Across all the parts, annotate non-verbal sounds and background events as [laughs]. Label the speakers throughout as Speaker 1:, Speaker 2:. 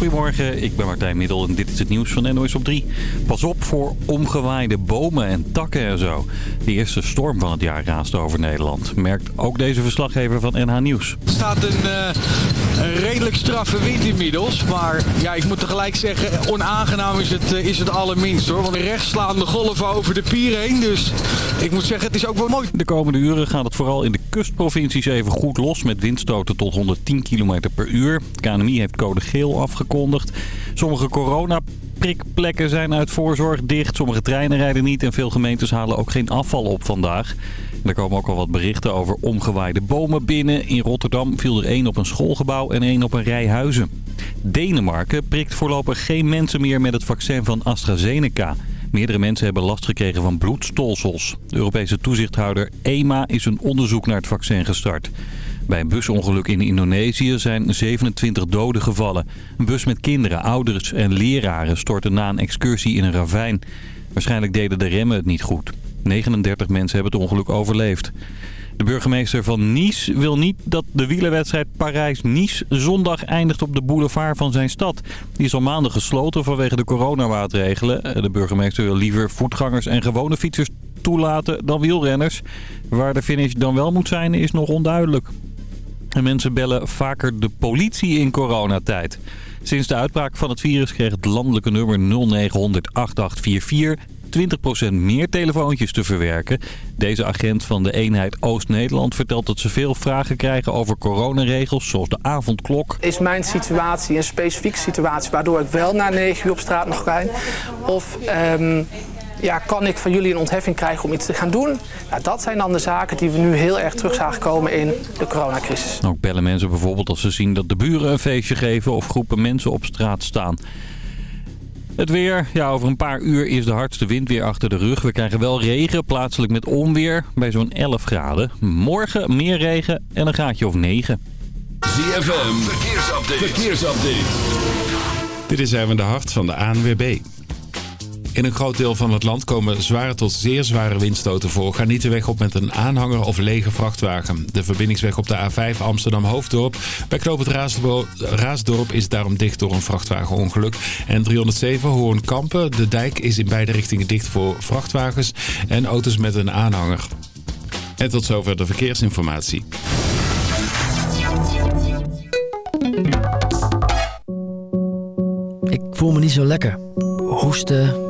Speaker 1: Goedemorgen, ik ben Martijn Middel en dit is het nieuws van NOS op 3. Pas op voor omgewaaide bomen en takken en zo. De eerste storm van het jaar raast over Nederland. Merkt ook deze verslaggever van NH Nieuws.
Speaker 2: Er staat een, uh, een redelijk straffe wind inmiddels. Maar ja, ik moet tegelijk zeggen, onaangenaam is het, uh, is het allerminst hoor. Want rechts slaan de golven over de pier heen. Dus ik moet zeggen, het is ook wel mooi.
Speaker 1: De komende uren gaat het vooral in de kustprovincies even goed los... met windstoten tot 110 km per uur. KNMI heeft code geel afgekondigd. Sommige coronaprikplekken zijn uit voorzorg dicht. Sommige treinen rijden niet en veel gemeentes halen ook geen afval op vandaag. Er komen ook al wat berichten over omgewaaide bomen binnen. In Rotterdam viel er één op een schoolgebouw en één op een rij huizen. Denemarken prikt voorlopig geen mensen meer met het vaccin van AstraZeneca. Meerdere mensen hebben last gekregen van bloedstolsels. De Europese toezichthouder EMA is een onderzoek naar het vaccin gestart. Bij een busongeluk in Indonesië zijn 27 doden gevallen. Een bus met kinderen, ouders en leraren stortte na een excursie in een ravijn. Waarschijnlijk deden de remmen het niet goed. 39 mensen hebben het ongeluk overleefd. De burgemeester van Nice wil niet dat de wielerwedstrijd Parijs-Nice zondag eindigt op de boulevard van zijn stad. Die is al maanden gesloten vanwege de coronamaatregelen. De burgemeester wil liever voetgangers en gewone fietsers toelaten dan wielrenners. Waar de finish dan wel moet zijn is nog onduidelijk. En mensen bellen vaker de politie in coronatijd. Sinds de uitbraak van het virus kreeg het landelijke nummer 0900 8844 20% meer telefoontjes te verwerken. Deze agent van de eenheid Oost-Nederland vertelt dat ze veel vragen krijgen over coronaregels, zoals de avondklok.
Speaker 3: Is mijn situatie een specifieke situatie waardoor ik wel na 9 uur op straat nog ga? Of... Um ja, kan ik van jullie een ontheffing krijgen om iets te gaan doen? Nou, dat zijn dan de zaken die we nu heel erg terug zagen komen in de coronacrisis.
Speaker 1: Ook bellen mensen bijvoorbeeld als ze zien dat de buren een feestje geven of groepen mensen op straat staan. Het weer. Ja, over een paar uur is de hardste wind weer achter de rug. We krijgen wel regen, plaatselijk met onweer, bij zo'n 11 graden. Morgen meer regen en een gaatje of 9.
Speaker 4: ZFM, verkeersupdate. verkeersupdate.
Speaker 5: Dit is even de hart van de ANWB. In een groot deel van het land komen zware tot zeer zware windstoten voor. Ga niet de weg op met een aanhanger of lege vrachtwagen. De verbindingsweg op de A5 Amsterdam-Hoofddorp. Bij Knoop het Raasdorp is daarom dicht door een vrachtwagenongeluk. En 307 Hoorn-Kampen. De dijk is in beide richtingen dicht voor vrachtwagens en auto's met een aanhanger. En tot zover de verkeersinformatie.
Speaker 6: Ik voel me niet zo lekker. Hoesten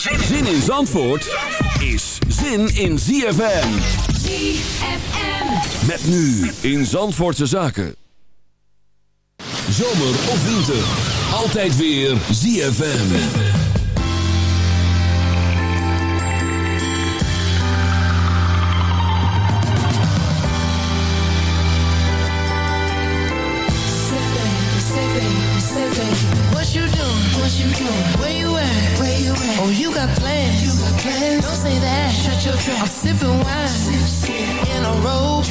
Speaker 4: Zin in Zandvoort is zin in ZFM.
Speaker 7: ZFM.
Speaker 4: Met nu in Zandvoortse Zaken. Zomer of winter. Altijd weer ZFM.
Speaker 8: What you doing? What you doing? Oh, you got plans. You got plans. Don't say that. Shut your trap. I'm sipping wine sip, sip. in a robe.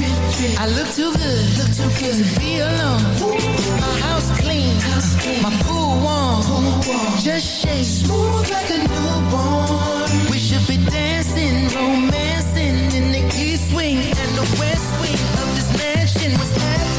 Speaker 8: I look too good. Look too good to be alone. Ooh. My house clean. house clean. My pool warm. Pool warm. Just shake smooth like a newborn. We should be dancing, romancing in the east wing and the
Speaker 9: west wing of this mansion. What's happening?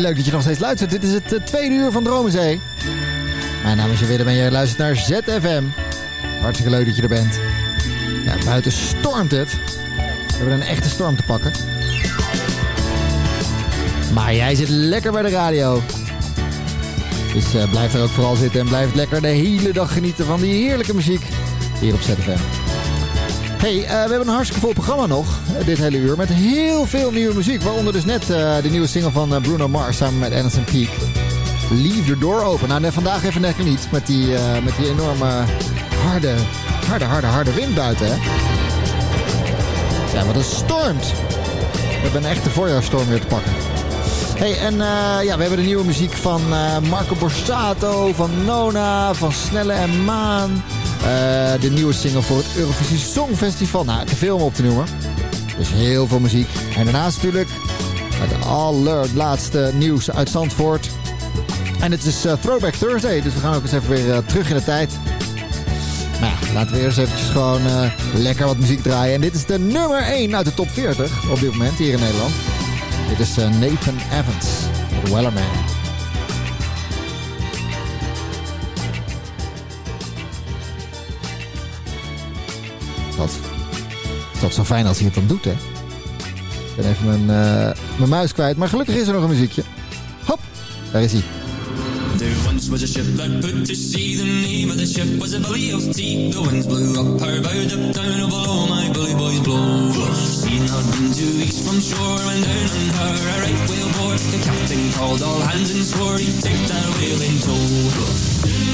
Speaker 9: Leuk dat je nog steeds luistert. Dit is het eh, tweede uur van Dromenzee. Mijn naam is je Willem en je luistert naar ZFM. Hartstikke leuk dat je er bent. Ja, buiten stormt het. We hebben een echte storm te pakken. Maar jij zit lekker bij de radio. Dus eh, blijf er ook vooral zitten en blijf lekker de hele dag genieten van die heerlijke muziek hier op ZFM. Hey, eh, we hebben een hartstikke vol programma nog, dit hele uur, met heel veel nieuwe muziek. Waaronder dus net eh, de nieuwe single van eh, Bruno Mars samen met Anderson Peak. Leave your door open. Nou, net vandaag even lekker niet, met die, eh, met die enorme harde, harde, harde, harde wind buiten, hè. Ja, wat een stormt. We hebben een echte voorjaarsstorm weer te pakken. Hey, en ja, we hebben de nieuwe muziek van Marco Borsato, van Nona, van Snelle en Maan. De nieuwe single voor het Eurovisie Songfestival. Nou, te veel om op te noemen. Dus heel veel muziek. En daarnaast natuurlijk het allerlaatste nieuws uit Zandvoort. En het is eh, Throwback Thursday, dus we gaan ook eens even weer eh, terug in de tijd. Nou laten we eerst eventjes gewoon eh, lekker wat muziek draaien. En dit is de nummer 1 uit de top 40 op dit moment hier in Nederland. Dit is Nathan Evans, Wellerman. Is toch zo fijn als hij het dan doet, hè? Ik ben even mijn, eh, mijn muis kwijt, maar gelukkig is er nog een muziekje. Hop, daar is hij.
Speaker 10: There once was a ship that put to sea. The name of the ship was a belly of tea. The winds blew up her bow, up down, oh below my bully boys blow. Seen had been two weeks from shore when down on her a right whale bore. The captain called all hands and swore he'd take that whale in tow.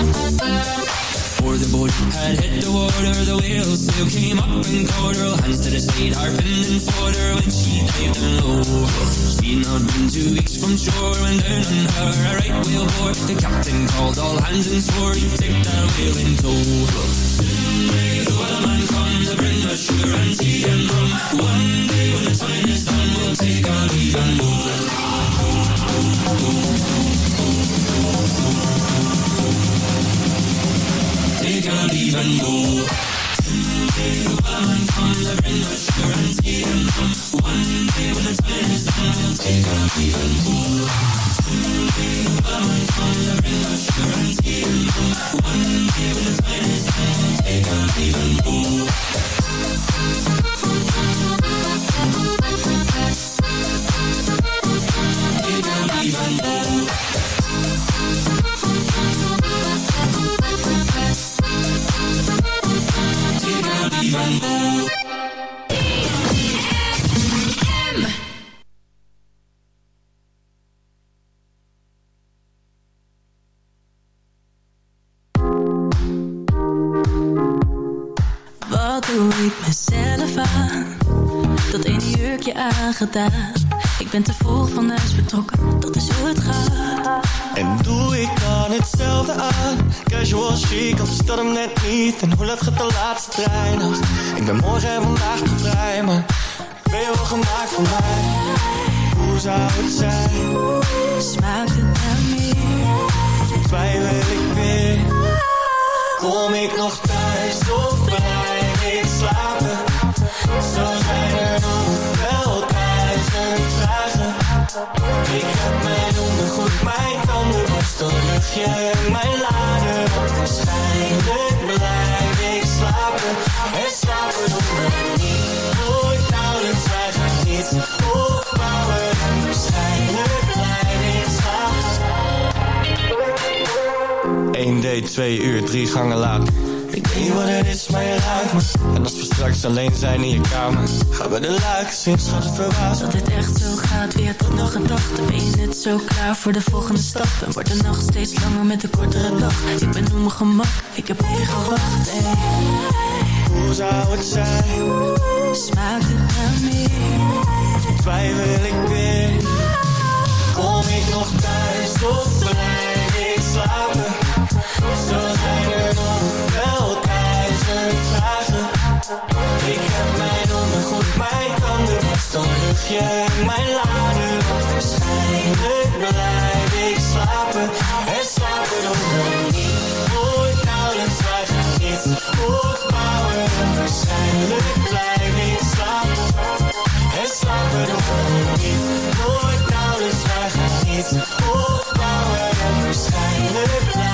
Speaker 10: Before the boat had hit the water, the whale sail came up and caught her. Hands to the state, harping and fought her when she dived in low. She'd not been two weeks from shore when down on her a right whale bore. The captain called all hands and swore he'd take that whale in tow. Soon may the weatherman come to bring us sugar and tea and rum. One day when the time is done, we'll take our leave and go.
Speaker 11: that. 1 date, 2 uur, 3 gangen laat. Ik weet niet wat het is, maar je ruikt me. En als we straks alleen zijn in je kamer, gaan we de luiken zien, schat het verbaasd.
Speaker 12: Dat dit echt zo gaat, wie had dat nog gedacht? Ben je net zo klaar voor de volgende stap? En wordt de nacht steeds langer met de kortere dag? Ik ben op mijn gemak, ik heb hier gewacht, ey.
Speaker 11: Hoe zou het zijn?
Speaker 12: Smaakt het naar meer?
Speaker 11: Twijfel ik weer? Kom ik nog thuis of blijf ik slapen? Zo zijn er nog wel duizend vragen. Ik heb mijn ondergoed, mijn tandenborstel, luchtje en mijn lader. Want waarschijnlijk blijf ik slapen. En slapen we niet. Nooit nauwelijks, gaan niets opbouwen. En waarschijnlijk blijf ik slapen. En slapen we niet. Nooit nauwelijks, gaan niets. En waarschijnlijk blijf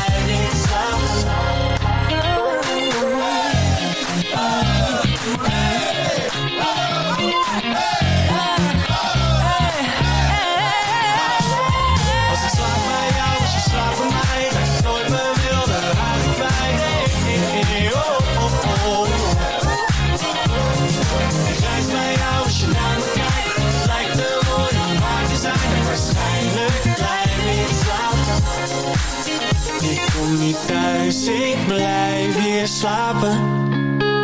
Speaker 11: ik blijf hier slapen.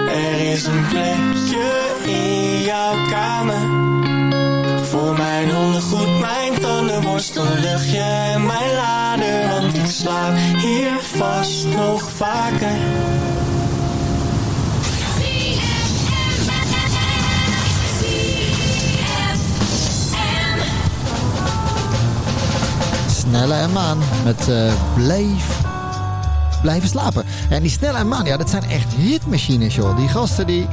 Speaker 11: Er is een plekje in jouw kamer. Voor mijn ondergoed, mijn tandenborstel, luchtje en mijn lader. Want ik slaap hier vast nog vaker.
Speaker 9: Snelle en Maan met eh, Blijf blijven slapen. En die Snelle en Maan, ja, dat zijn echt hitmachines, joh. Die gasten, die...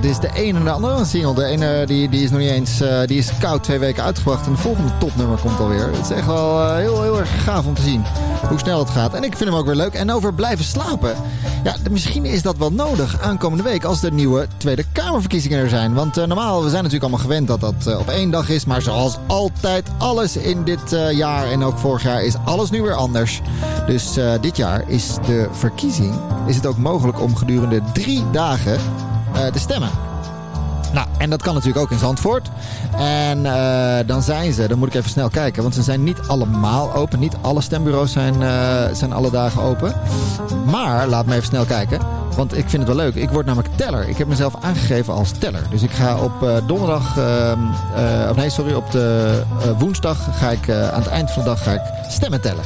Speaker 9: Dit is de ene en de andere single. De ene die, die is nog niet eens... eh, die is koud twee weken uitgebracht. En de volgende topnummer komt alweer. Het is echt wel eh, heel, heel erg gaaf om te zien hoe snel het gaat. En ik vind hem ook weer leuk. En over blijven slapen. Ja, misschien is dat wel nodig aankomende week als de nieuwe Tweede Kamerverkiezingen er zijn. Want eh, normaal, we zijn natuurlijk allemaal gewend dat dat eh, op één dag is. Maar zoals altijd, alles in dit eh, jaar en ook vorig jaar is alles nu weer anders. Dus eh, dit jaar is de verkiezing, is het ook mogelijk om gedurende drie dagen eh, te stemmen. Nou, en dat kan natuurlijk ook in Zandvoort. En eh, dan zijn ze, dan moet ik even snel kijken, want ze zijn niet allemaal open. Niet alle stembureaus zijn, zijn alle dagen open. Maar, laat me even snel kijken. Want ik vind het wel leuk. Ik word namelijk teller. Ik heb mezelf aangegeven als teller. Dus ik ga op donderdag, ehm, eh, of nee, sorry, op de woensdag ga ik aan het eind van de dag ga ik stemmen tellen.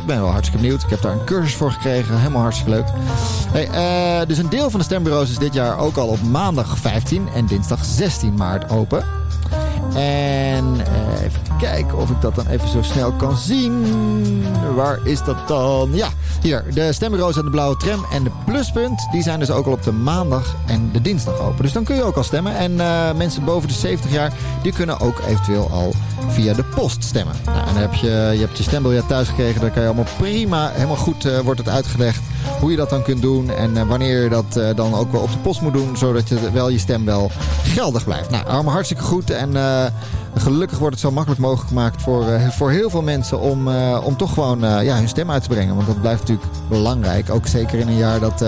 Speaker 9: Ik ben wel hartstikke benieuwd. Ik heb daar een cursus voor gekregen. Helemaal hartstikke leuk. Hey, eh, dus een deel van de stembureaus is dit jaar ook al op maandag 15 en dinsdag 16 maart open. En eh, even kijken of ik dat dan even zo snel kan zien. Waar is dat dan? Ja, hier. De stembureaus en de blauwe tram en de pluspunt... die zijn dus ook al op de maandag en de dinsdag open. Dus dan kun je ook al stemmen. En eh, mensen boven de 70 jaar... die kunnen ook eventueel al via de post stemmen. Nou, en dan heb je, je hebt je stembiljet thuis gekregen. Daar kan je allemaal prima, helemaal goed eh, wordt het uitgelegd... hoe je dat dan kunt doen en wanneer je dat dan ook wel op de post moet doen... zodat je wel je stem wel geldig blijft. Nou, allemaal hartstikke goed en... eh, Gelukkig wordt het zo makkelijk mogelijk gemaakt voor, eh, voor heel veel mensen om, eh, om toch gewoon ja, hun stem uit te brengen. Want dat blijft natuurlijk belangrijk. Ook zeker in een jaar dat,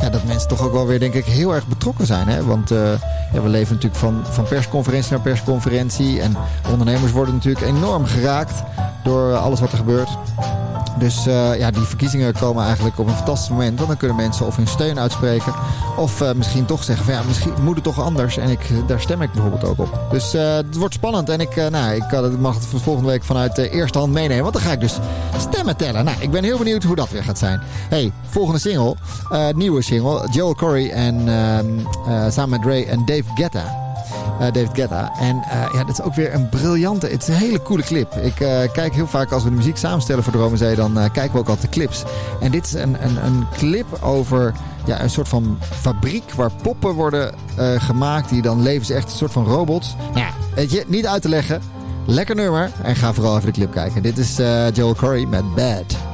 Speaker 9: ja, dat mensen toch ook wel weer denk ik heel erg betrokken zijn. Hè? Want we leven natuurlijk van, van persconferentie naar persconferentie. En ondernemers worden natuurlijk enorm geraakt door alles wat er gebeurt. Dus eh, ja, die verkiezingen komen eigenlijk op een fantastisch moment. Want dan kunnen mensen of hun steun uitspreken. Of eh, misschien toch zeggen van ja, misschien moet het toch anders. En ik, daar stem ik bijvoorbeeld ook op. Dus eh, het wordt spannend. En ik, nou, ik mag het volgende week vanuit eerste hand meenemen. Want dan ga ik dus stemmen tellen. Nou, ik ben heel benieuwd hoe dat weer gaat zijn. hey, volgende single. nieuwe single. Joel Corey en ehm, eh, samen met Ray en Dave Guetta. Eh, David Guetta. En eh, ja, dat is ook weer een briljante, het is een hele coole clip. Ik eh, kijk heel vaak als we de muziek samenstellen voor Dromenzee, dan kijken we ook altijd de clips. En dit is een, een, een clip over ja, een soort van fabriek waar poppen worden gemaakt. Die dan leven ze echt een soort van robots. Nou ja, weet je, niet uit te leggen. Lekker nummer. En ga vooral even de clip kijken. Dit is eh, Joel Corey met Bad.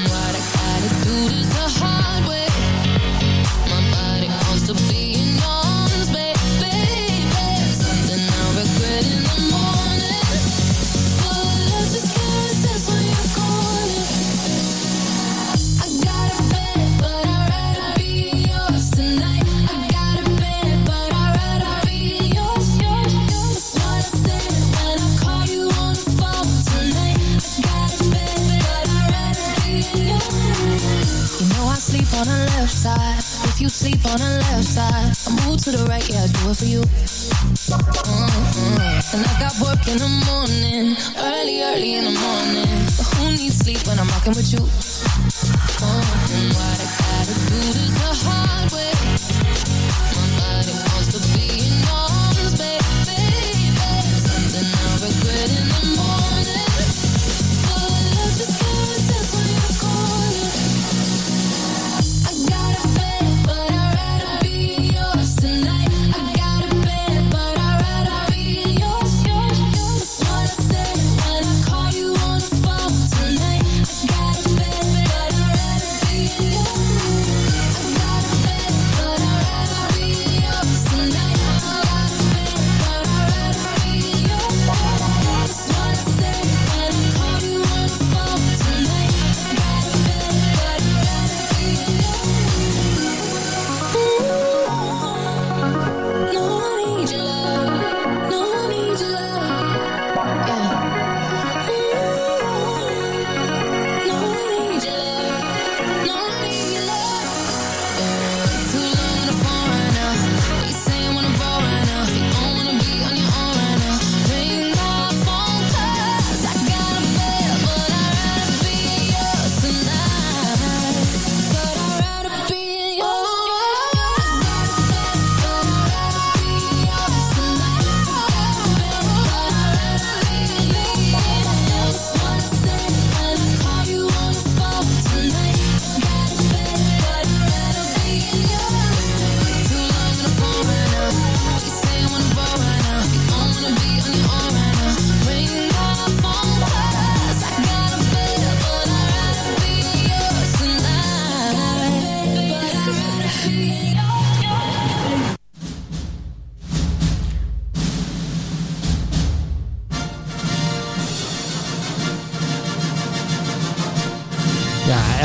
Speaker 12: On the left side. If you sleep on the left side, I move to the right, yeah, I do it for you. Mm-mm. And I got work in the morning, early, early in the morning. But who needs sleep when I'm rocking with you? Oh,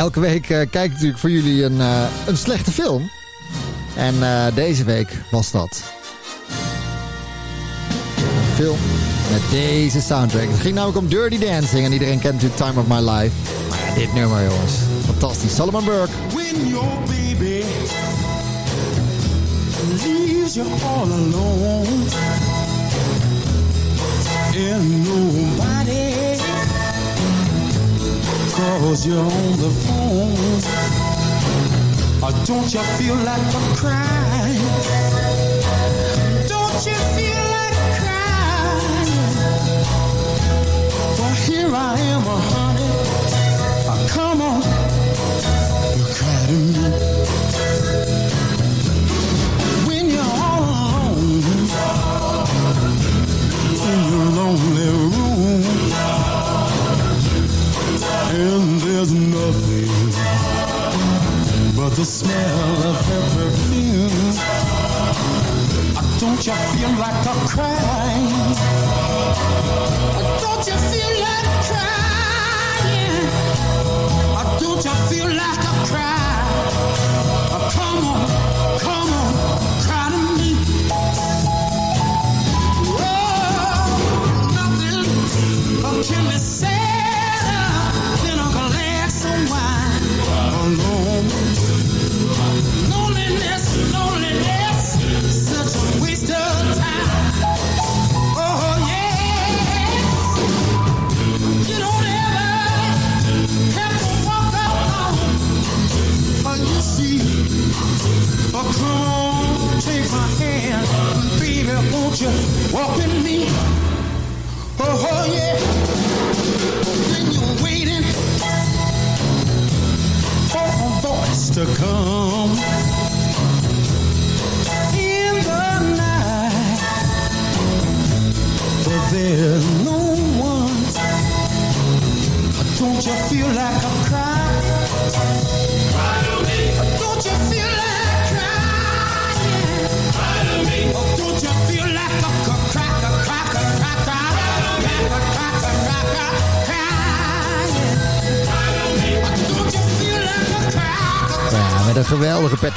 Speaker 9: elke week eh, kijk ik natuurlijk voor jullie een, eh, een slechte film. En eh, deze week was dat. Een film met deze soundtrack. Het ging namelijk om Dirty Dancing. En iedereen kent natuurlijk Time of My Life. Maar ja, dit nummer jongens. Fantastisch. Solomon Burke.
Speaker 13: When your baby leaves you all alone nobody calls you're on the phone, or don't you feel like a crying? Don't you feel like crying? Well, here I am, uh, honey. Uh, come on. You cry to me when you're all alone in your lonely room, and there's nothing but the smell of her perfume. Uh, Don't you feel like a crying? Uh, Don't you feel like crying? Uh, Don't you feel like a cry? Come on, come on, cry to me. Oh, nothing can be sadder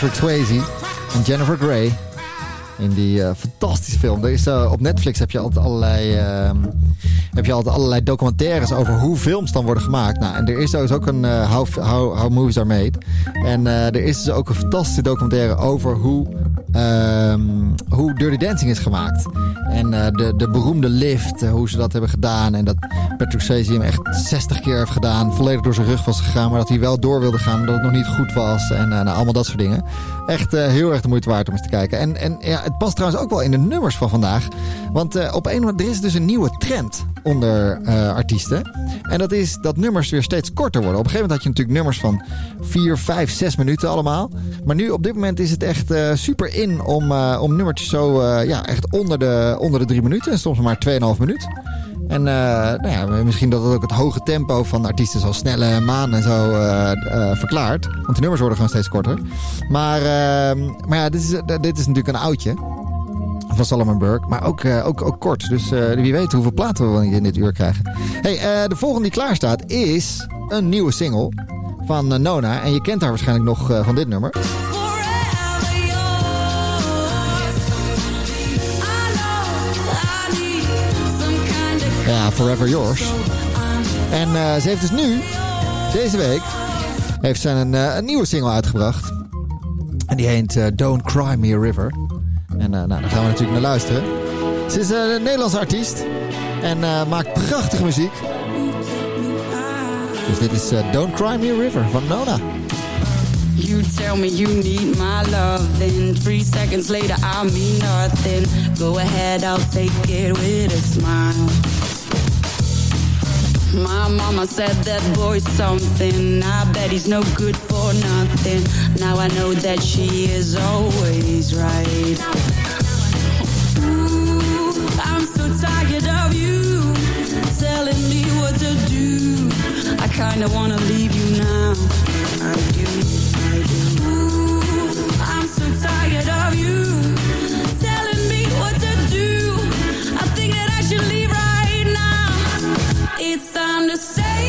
Speaker 9: Patrick Swayze en Jennifer Grey. In die eh, fantastische film. Er is, eh, op Netflix heb je altijd allerlei, ehm, heb je altijd allerlei documentaires over hoe films dan worden gemaakt. Nou, en er is dus ook een eh, how, how, how Movies Are Made. En er is dus ook een fantastische documentaire over hoe, ehm, hoe Dirty Dancing is gemaakt. En eh, de, de beroemde lift, eh, hoe ze dat hebben gedaan. En dat Patrick Swayze hem echt 60 keer heeft gedaan. Volledig door zijn rug was gegaan. Maar dat hij wel door wilde gaan. Dat het nog niet goed was. En eh, nou, allemaal dat soort dingen. Echt eh, heel erg de moeite waard om eens te kijken. En, en ja, het past trouwens ook wel in de nummers van vandaag. Want eh, op een er is dus een nieuwe trend onder eh, artiesten. En dat is dat nummers weer steeds korter worden. Op een gegeven moment had je natuurlijk nummers van 4, 5, 6 minuten allemaal. Maar nu op dit moment is het echt super in om, om nummertjes zo ja, echt onder de, onder de 3 minuten. En soms maar 2,5 minuut. En eh, nou ja, misschien dat het ook het hoge tempo van artiesten zoals Snelle Maan en zo eh, eh, verklaart. Want de nummers worden gewoon steeds korter. Maar, eh, maar ja, dit is, dit is natuurlijk een oudje van Solomon Burke. Maar ook, ook, ook kort. Dus wie weet hoeveel platen we in dit uur krijgen. Hey, de volgende die klaar staat is een nieuwe single van Nona. En je kent haar waarschijnlijk nog van dit nummer. Ja, Forever Yours. En eh, ze heeft dus nu, deze week, heeft ze een, eh, een nieuwe single uitgebracht. En die heet eh, Don't Cry Me a River. En nou, daar gaan we natuurlijk naar luisteren. Ze is een Nederlandse artiest. En maakt prachtige muziek. Dus dit is Don't Cry Me a River van Nona.
Speaker 14: You tell me you need my love, then three seconds later I mean nothing. Go ahead, I'll take it with a smile. My mama said that boy's something. I bet he's no good for nothing. Now I know that she is always right. Ooh, I'm so tired of you telling me what to do. I kinda wanna leave you now. I do, I do. Ooh, I'm so tired of you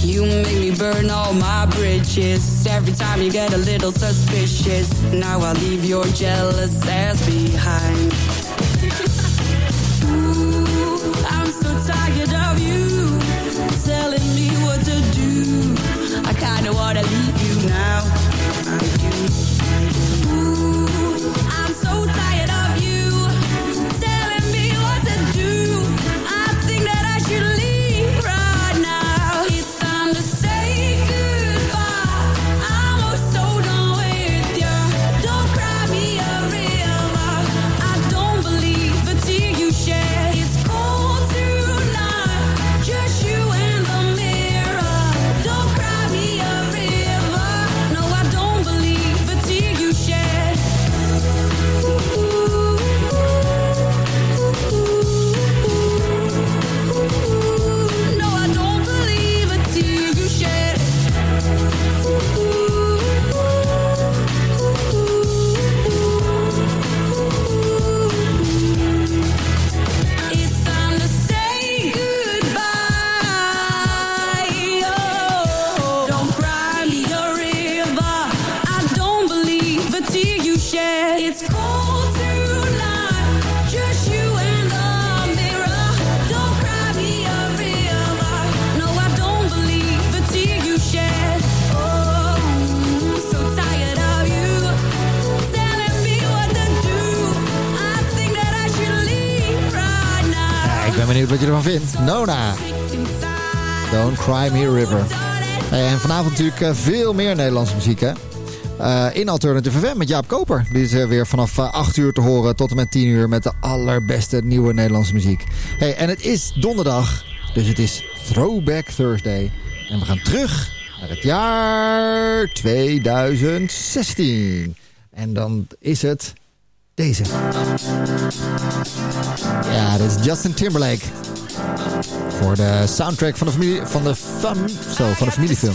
Speaker 14: You make me burn all my bridges. Every time you get a little suspicious. Now I leave your jealous ass behind. [laughs] Ooh, I'm so tired of you
Speaker 9: wat je ervan vindt. Nona. Don't Cry Me River. En vanavond natuurlijk eh, veel meer Nederlandse muziek, hè? Eh, in Alternative FM met Jaap Koper. Die is eh, weer vanaf eh, 8 uur te horen tot en met 10 uur met de allerbeste nieuwe Nederlandse muziek. Hey, en het is donderdag, dus het is Throwback Thursday. En we gaan terug naar het jaar 2016. En dan is het deze. Ja, dit is Justin Timberlake. Voor de soundtrack van de, familie, van de, fam, zo, van de familiefilm.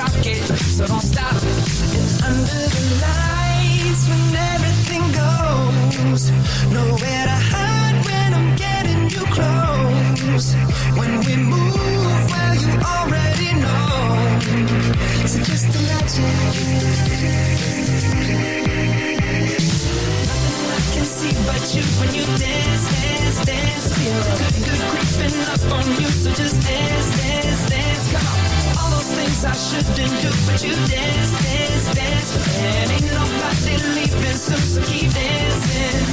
Speaker 8: rock it, so don't stop. And under the lights when everything goes, nowhere to hide when I'm getting you close. When we move, well you already know. So just imagine. I can see but you when you dance, dance, dance. Feel good creeping up on you, so just dance, dance, things I shouldn't do, but you dance, dance, dance. And ain't nobody leaving soon, so keep dancing.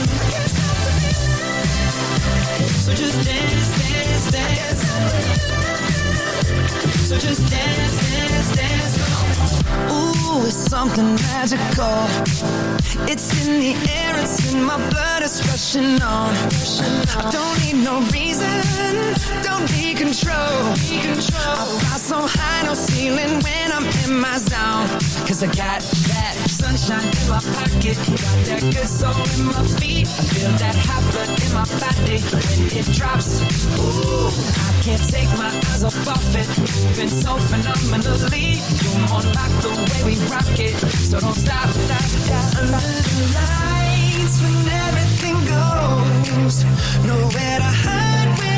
Speaker 8: So just dance, dance, dance. So just dance, dance, dance. Ooh, it's something magical. It's in the air, it's in my blood, it's rushing on. I don't need no reason, don't need control. I fly so high, no ceiling when I'm in my zone. Cause I got that sunshine in my pocket, got that good soul in my feet. I feel that hot blood in my body when it drops. Ooh, I can't take my eyes off of it, moving so phenomenally. More like the way we rock it, so don't stop, stop, stop. Under the lights when everything goes, nowhere to hide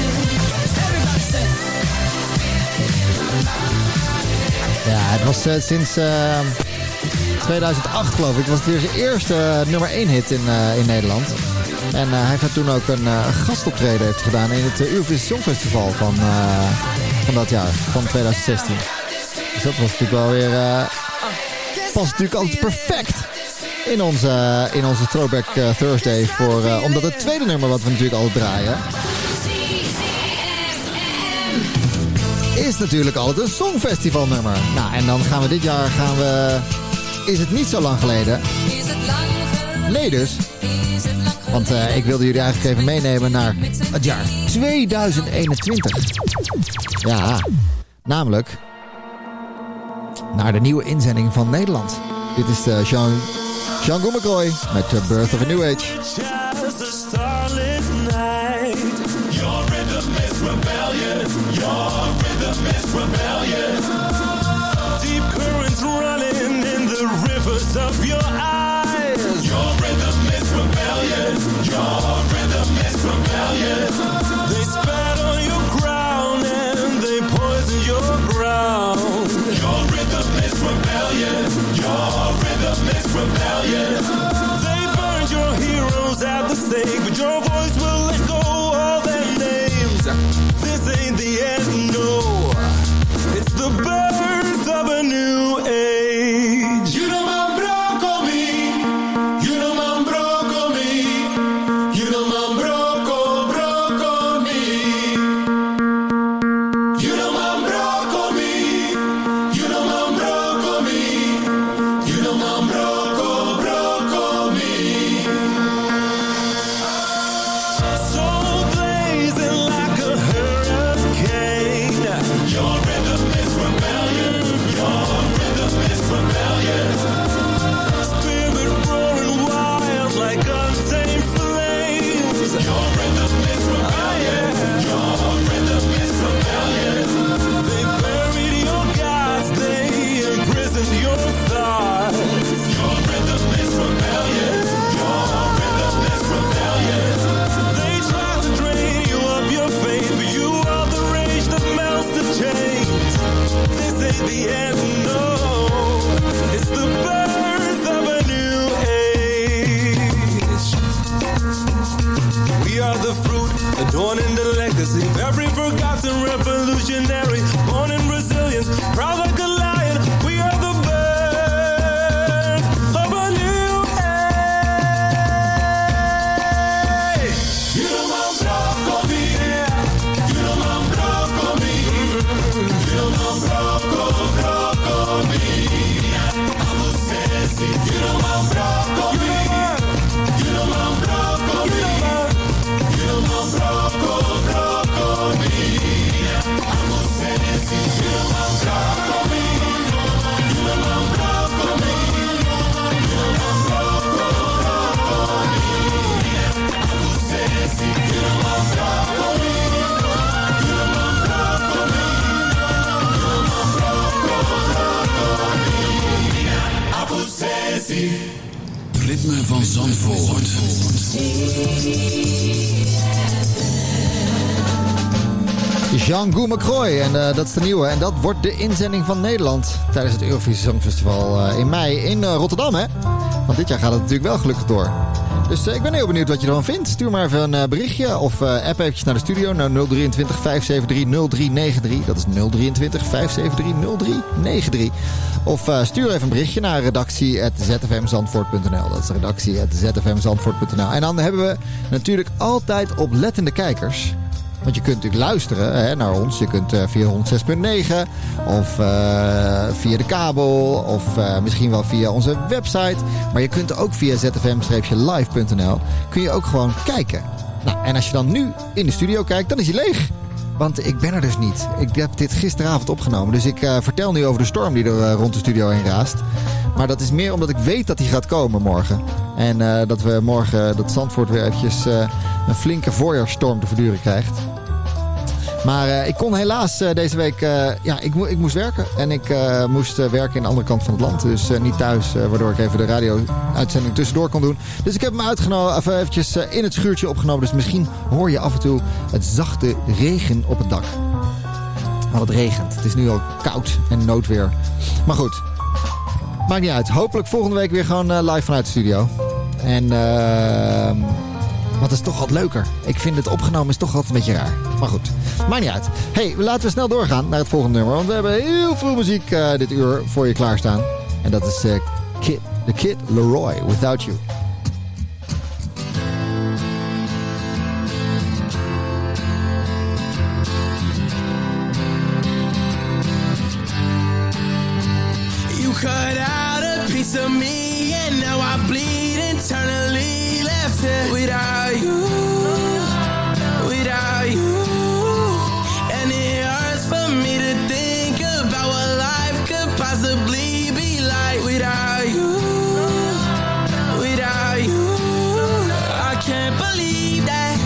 Speaker 9: het was eh, sinds eh, 2008 geloof ik. Was het weer zijn eerste eh, nummer 1 hit in, eh, in Nederland. En eh, hij heeft toen ook een eh, gastoptreden heeft gedaan in het uh, Eurovisie Songfestival van, eh, van dat jaar, van 2016. Dus dat was natuurlijk wel weer... eh past natuurlijk altijd perfect in onze, in onze Throwback eh, Thursday. Voor, eh, omdat het tweede nummer wat we natuurlijk altijd draaien... is natuurlijk altijd een songfestivalnummer. Nou, en dan gaan we dit jaar gaan we... Is het niet zo lang geleden? Nee dus. Want eh, ik wilde jullie eigenlijk even meenemen naar het jaar 2021. Ja, namelijk naar de nieuwe inzending van Nederland. Dit is de Jean, Jean met The Birth of a New Age.
Speaker 15: You
Speaker 4: Ritme van Zandvoort.
Speaker 9: Jean Goumacroy. En eh, dat is de nieuwe. En dat wordt de inzending van Nederland tijdens het Eurovisie Songfestival eh, in mei in eh, Rotterdam, hè? Want dit jaar gaat het natuurlijk wel gelukkig door. Dus eh, ik ben heel benieuwd wat je ervan vindt. Stuur maar even een eh, berichtje of eh, app eventjes naar de studio naar 023 573 0393. Dat is 023 573 0393. Of stuur even een berichtje naar redactie.zfmzandvoort.nl. Dat is redactie.zfmzandvoort.nl. En dan hebben we natuurlijk altijd oplettende kijkers. Want je kunt natuurlijk luisteren hè, naar ons. Je kunt eh, via 106.9 of eh, via de kabel of eh, misschien wel via onze website. Maar je kunt ook via zfm-live.nl kun je ook gewoon kijken. Nou, en als je dan nu in de studio kijkt, dan is hij leeg. Want ik ben er dus niet. Ik heb dit gisteravond opgenomen. Dus ik eh, vertel nu over de storm die er eh, rond de studio heen raast. Maar dat is meer omdat ik weet dat hij gaat komen morgen. En eh, dat we morgen, dat Zandvoort weer eventjes een flinke voorjaarsstorm te verduren krijgt. Maar eh, ik kon helaas eh, deze week... eh, ja, ik, ik moest werken. En ik moest werken in de andere kant van het land. Dus niet thuis, waardoor ik even de radio-uitzending tussendoor kon doen. Dus ik heb hem uitgenomen, eventjes in het schuurtje opgenomen. Dus misschien hoor je af en toe het zachte regen op het dak. Want het regent. Het is nu al koud en noodweer. Maar goed, maakt niet uit. Hopelijk volgende week weer gewoon live vanuit de studio. En... ehm het is toch wat leuker. Ik vind het opgenomen is toch altijd een beetje raar. Maar goed, maakt niet uit. hey, laten we snel doorgaan naar het volgende nummer. Want we hebben heel veel muziek eh, dit uur voor je klaarstaan. En dat is eh, Kid, The Kid Leroy, Without You.
Speaker 16: You cut out a piece of me, and now I bleed internally. Left without you, without you. And it hurts for me to think about what life could possibly be like without you, without you. I can't believe that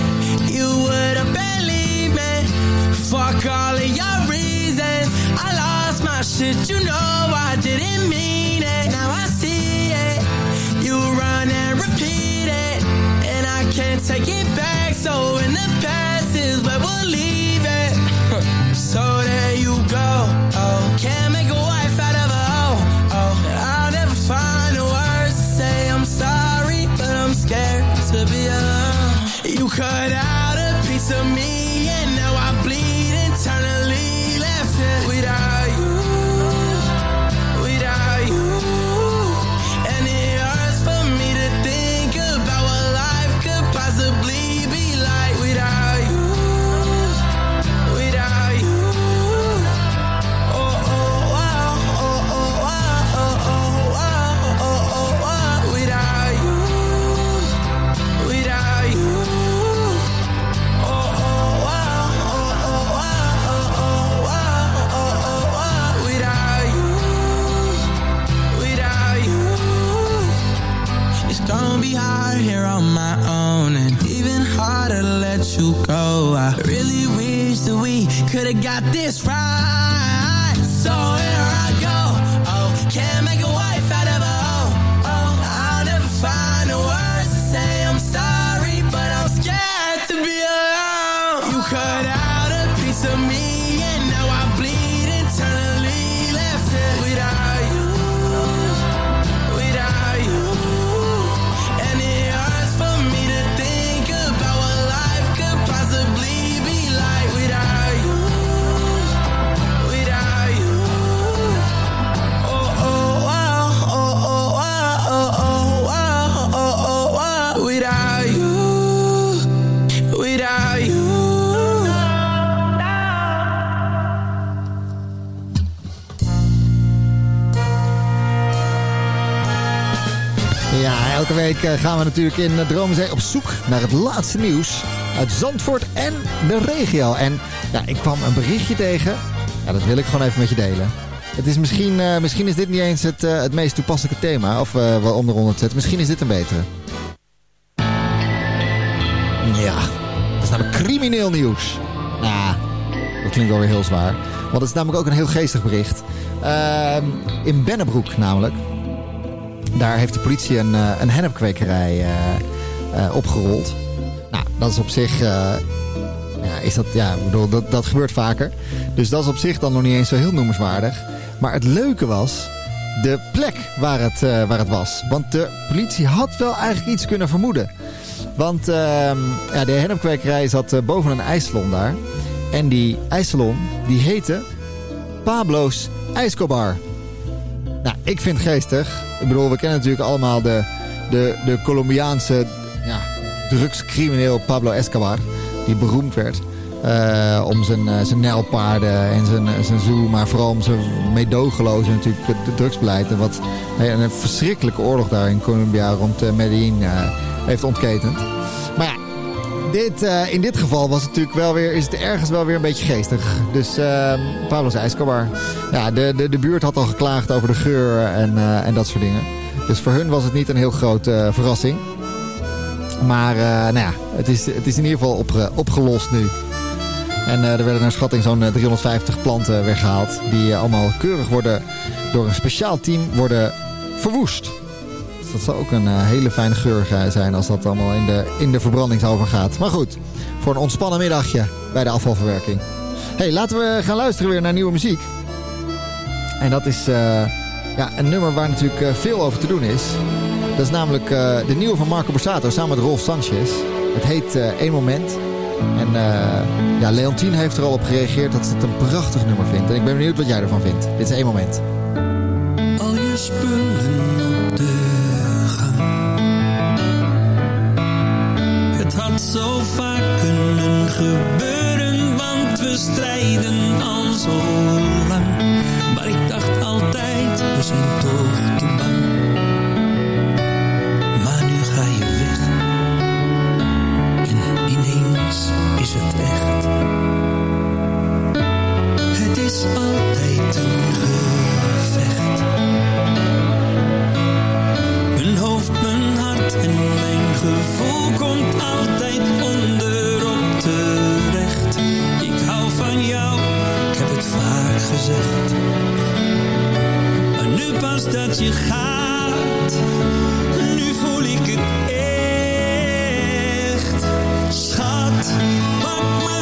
Speaker 16: you would have believed me. Fuck all of your reasons. I lost my shit, you know So have got this right. So here I go. Oh, can't make a wife out of a hoe. Oh, I'll never find the words to say I'm sorry, but I'm scared to be alone. You cut out a piece of me, and now I bleed
Speaker 9: elke week eh, gaan we natuurlijk in eh, Dromenzee op zoek naar het laatste nieuws uit Zandvoort en de regio. En ja, ik kwam een berichtje tegen. Dat wil ik gewoon even met je delen. Het is misschien, eh, misschien is dit niet eens het, het meest toepasselijke thema, of eh wat om eronder te zetten. Misschien is dit een betere. Ja, dat is namelijk crimineel nieuws. Nou, dat klinkt wel weer heel zwaar. Want het is namelijk ook een heel geestig bericht. Ehm, in Bennebroek namelijk. Daar heeft de politie een, eh, een hennepkwekerij eh, eh, opgerold. Nou, dat is op zich... ja, is dat, ja, bedoel, dat, dat gebeurt vaker. Dus dat is op zich dan nog niet eens zo heel noemenswaardig. Maar het leuke was de plek waar het, waar het was. Want de politie had wel eigenlijk iets kunnen vermoeden. Want ehm, ja, de hennepkwekerij zat boven een ijssalon daar. En die ijssalon, die heette Pablo's IJskobar. Nou, ik vind het geestig. Ik bedoel, we kennen natuurlijk allemaal de, de, de Colombiaanse ja, drugscrimineel Pablo Escobar. Die beroemd werd. eh, om zijn, eh, zijn nijlpaarden en zijn, eh, zijn zoo. Maar vooral om zijn meedogenloze natuurlijk drugsbeleid. En wat een verschrikkelijke oorlog daar in Colombia rond Medellin heeft ontketend. Maar ja, dit, eh, in dit geval was het natuurlijk wel weer, is het ergens wel weer een beetje geestig. Dus uh, Pablo Escobar. Ja, de, de, de buurt had al geklaagd over de geur en, eh, en dat soort dingen. Dus voor hun was het niet een heel grote verrassing. Maar nou ja, het is, het is in ieder geval op, opgelost nu. En er werden naar schatting zo'n 350 planten weggehaald. Die allemaal keurig worden door een speciaal team worden verwoest. Dat zou ook een hele fijne geur zijn als dat allemaal in de, in de gaat. Maar goed, voor een ontspannen middagje bij de afvalverwerking. hey, laten we gaan luisteren weer naar nieuwe muziek. En dat is uh, ja, een nummer waar natuurlijk uh, veel over te doen is. Dat is namelijk uh, de nieuwe van Marco Borsato samen met Rolf Sanchez. Het heet Eén Moment. En ja, Leontien heeft er al op gereageerd dat ze het een prachtig nummer vindt. En ik ben benieuwd wat jij ervan vindt. Dit is Eén Moment.
Speaker 15: Al je spullen gebeuren, want we strijden al zo lang. Maar ik dacht altijd, we zijn toch te bang. Maar nu ga je weg. En ineens is het echt. Het is altijd dat je gaat. Nu voel ik het echt. Schat, pak maar.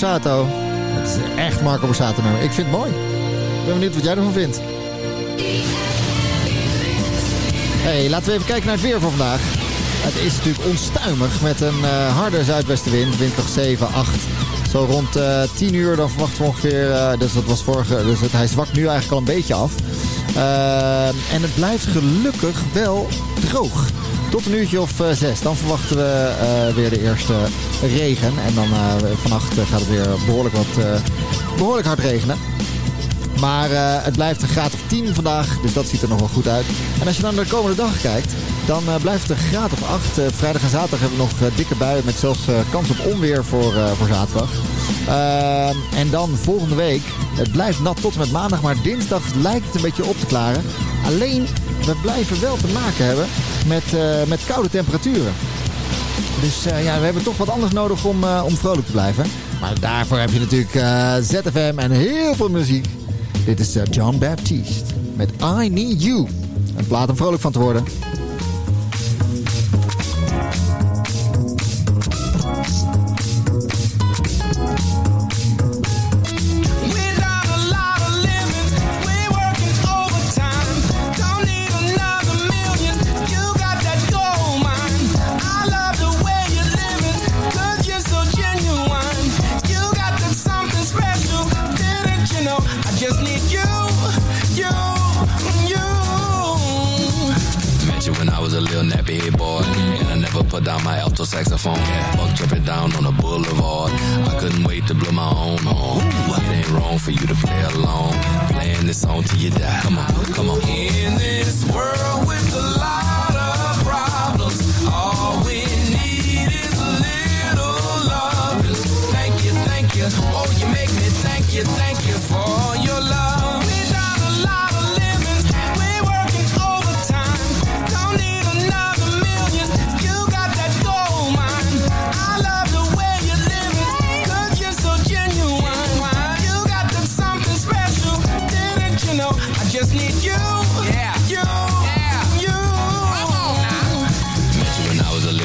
Speaker 9: Borsato. Het is echt Marco Borsato nummer. Ik vind het mooi. Ik ben benieuwd wat jij ervan vindt. Hey, laten we even kijken naar het weer voor vandaag. Het is natuurlijk onstuimig met een eh, harde zuidwestenwind, windkracht 7, 8. Zo rond eh 10 uur dan verwachten we ongeveer, eh, dus dat was vorige, dus het, hij zwakt nu eigenlijk al een beetje af. En het blijft gelukkig wel droog. Tot een uurtje of zes. Dan verwachten we weer de eerste regen. En dan eh, vannacht eh, gaat het weer behoorlijk, wat, eh, behoorlijk hard regenen. Maar het blijft een graad of 10 vandaag, dus dat ziet er nog wel goed uit. En als je dan naar de komende dag kijkt, dan blijft het een graad of 8. Eh, vrijdag en zaterdag hebben we nog dikke buien met zelfs kans op onweer voor, voor zaterdag. En dan volgende week, het blijft nat tot en met maandag, maar dinsdag lijkt het een beetje op te klaren. Alleen, we blijven wel te maken hebben met, met koude temperaturen. Dus eh, ja, we hebben toch wat anders nodig om, eh, om vrolijk te blijven. Maar daarvoor heb je natuurlijk eh, ZFM en heel veel muziek. Dit is John Baptiste met I Need You. Een plaat om vrolijk van te worden.
Speaker 16: Down my alto saxophone. Buck jumping down on the boulevard. I couldn't wait to blow my own horn. It ain't wrong for you to play along. Playing this song till you die. Come on, come on. In this world with a lot of problems, all we need is a little love. Thank you, thank you. Oh, you make me thank you, thank you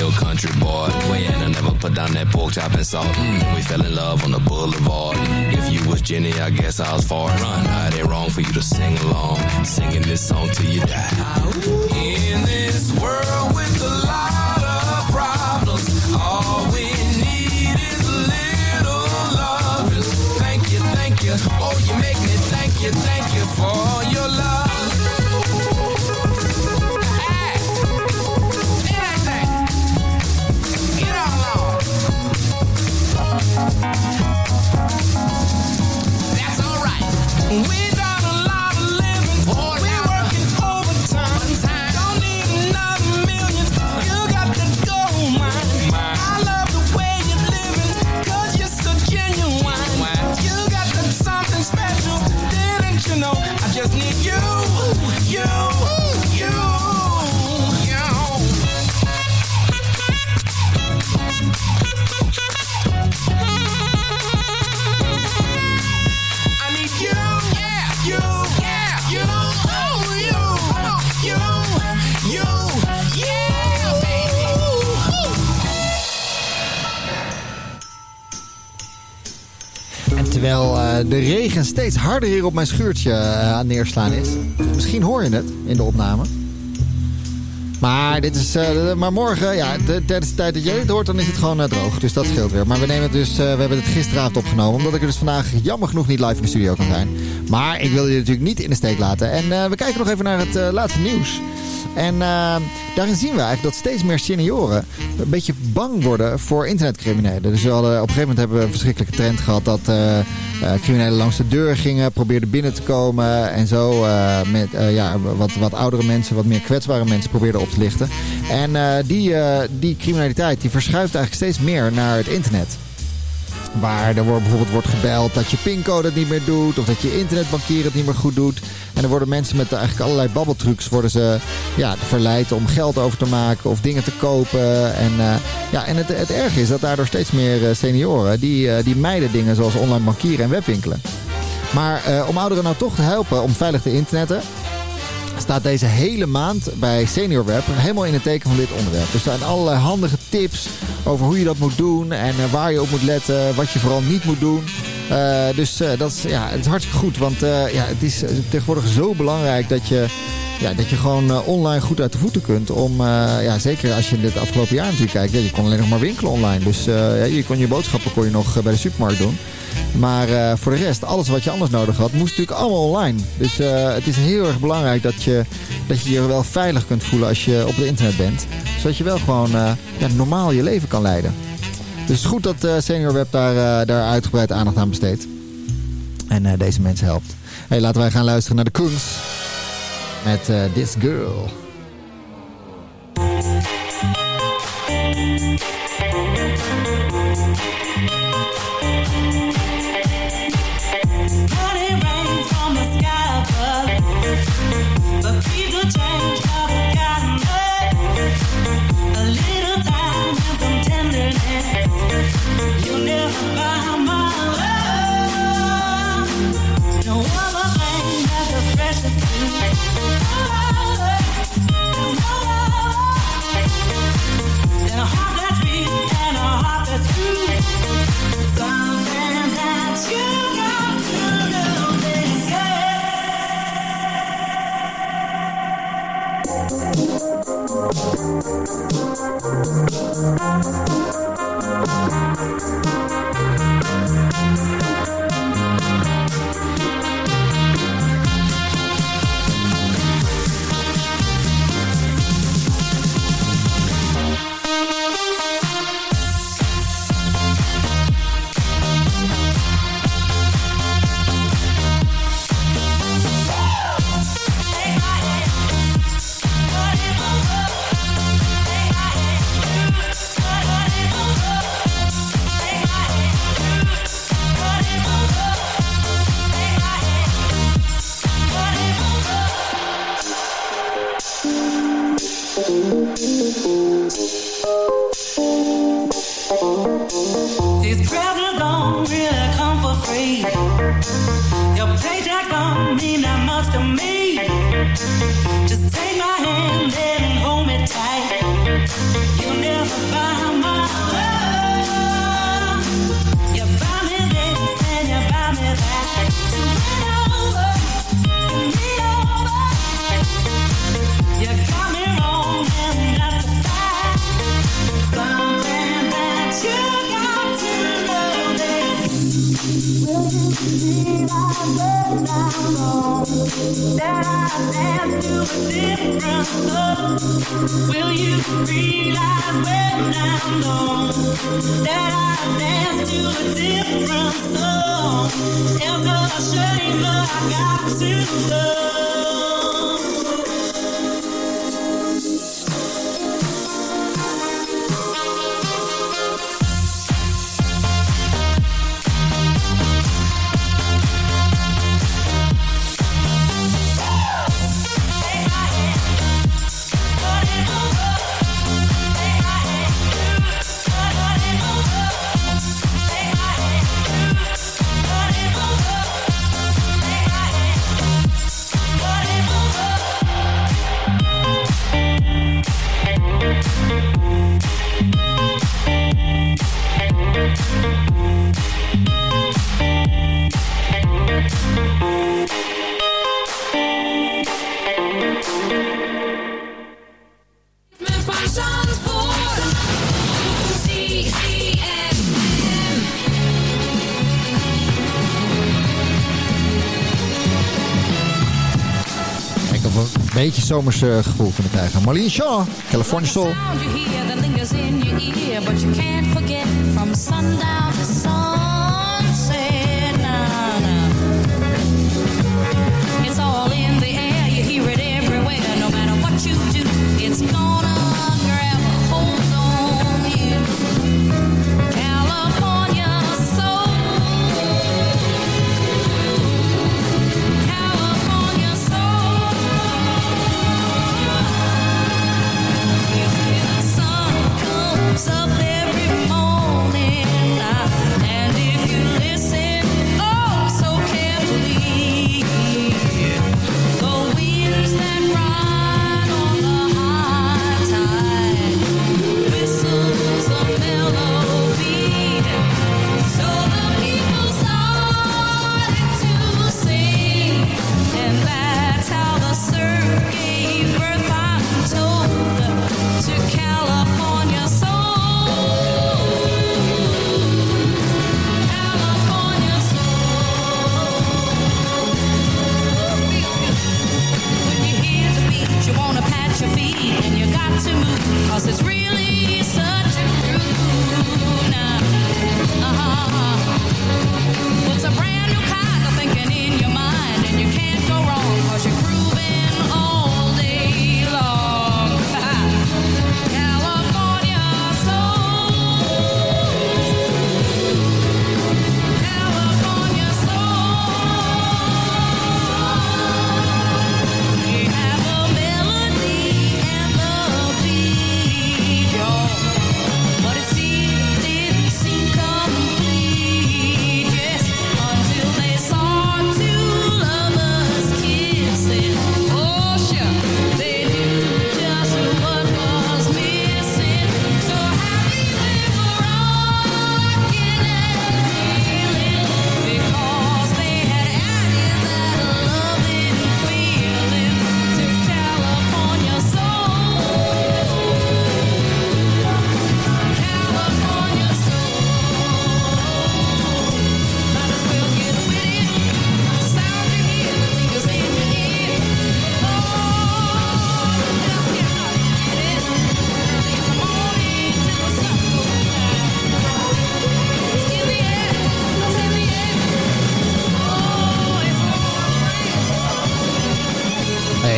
Speaker 16: I little country boy. Way I never put down that pork chop and salt. Mm, we fell in love on the boulevard. If you was Jenny, I guess I was far. Run, it ain't wrong for you to sing along. Singing this song till you die. In this world with a lot of problems, all we need is a little love. Thank you, thank you. Oh, you make me thank you, thank you for
Speaker 9: terwijl eh, de regen steeds harder hier op mijn schuurtje eh, aan neerslaan is. Misschien hoor je het in de opname. Maar, dit is, eh, maar morgen, ja, de, tijdens de tijd dat jij het hoort, dan is het gewoon eh, droog. Dus dat scheelt weer. Maar we, nemen het dus, eh, we hebben het gisteravond opgenomen. Omdat ik er dus vandaag jammer genoeg niet live in de studio kan zijn. Maar ik wil je natuurlijk niet in de steek laten. En we kijken nog even naar het laatste nieuws. En daarin zien we eigenlijk dat steeds meer senioren een beetje bang worden voor internetcriminelen. Dus we hadden, op een gegeven moment hebben we een verschrikkelijke trend gehad dat criminelen langs de deur gingen, probeerden binnen te komen en zo eh, met eh, ja, wat, wat oudere mensen, wat meer kwetsbare mensen probeerden op te lichten. En eh, die, eh, die criminaliteit die verschuift eigenlijk steeds meer naar het internet. Waar er bijvoorbeeld wordt gebeld dat je pincode het niet meer doet. Of dat je internetbankieren het niet meer goed doet. En er worden mensen met eigenlijk allerlei babbeltrucs worden ze, ja, verleid om geld over te maken of dingen te kopen. En, eh, ja, en het, het erge is dat daardoor steeds meer eh, senioren die, eh, die mijden dingen zoals online bankieren en webwinkelen. Maar om ouderen nou toch te helpen om veilig te internetten
Speaker 7: staat deze hele maand bij Senior Web helemaal in het teken van dit onderwerp. Dus er zijn allerlei handige tips over hoe je dat moet doen en waar je op moet letten, wat je vooral niet moet doen. Eh, dus eh, dat is, ja, het is hartstikke goed, want eh, ja, het is tegenwoordig zo belangrijk dat je, ja, dat je gewoon online goed uit de voeten kunt. Om, ja, zeker als je dit afgelopen jaar natuurlijk kijkt, ja, je kon alleen nog maar winkelen online. Dus ja, je kon je boodschappen kon je nog bij de supermarkt doen. Maar voor de rest, alles wat je anders nodig had, moest natuurlijk allemaal online. Dus het is heel erg belangrijk dat je, dat je je wel veilig kunt voelen als je op het internet bent. Zodat je wel gewoon ja, normaal je leven kan leiden. Dus goed dat eh, Senior Web daar, eh, daar uitgebreid aandacht aan besteedt. En eh, deze mensen helpt. Hey, laten wij gaan luisteren naar de Koens. Met This Girl.
Speaker 12: Shame that I got to love.
Speaker 7: Een beetje zomers eh, gevoel kunnen krijgen. Marlene Shaw, California Soul.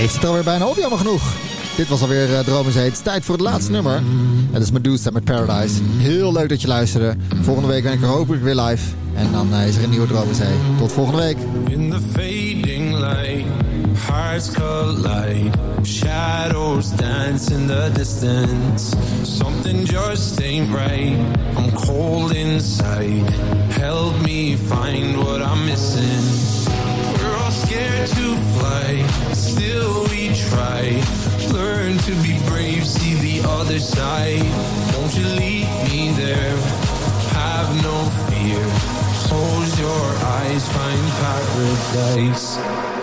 Speaker 9: Het zit er alweer bijna op, jammer genoeg. Dit was alweer uh, Dromen Zee. Het is tijd voor het laatste nummer. En dat is Medusa met Paradise. Heel leuk dat je luisterde. Volgende week ben ik er hopelijk weer live. En dan eh, is er een nieuwe Dromen Zee. Tot volgende week.
Speaker 16: In the fading light, hearts collide. Shadows dance in the distance. Something just ain't right. I'm cold inside. Help me find what I'm missing. We're all scared to fly, still we try. Learn to be brave, see the other side. Won't you lead me there? Have no fear. Close your eyes, find paradise.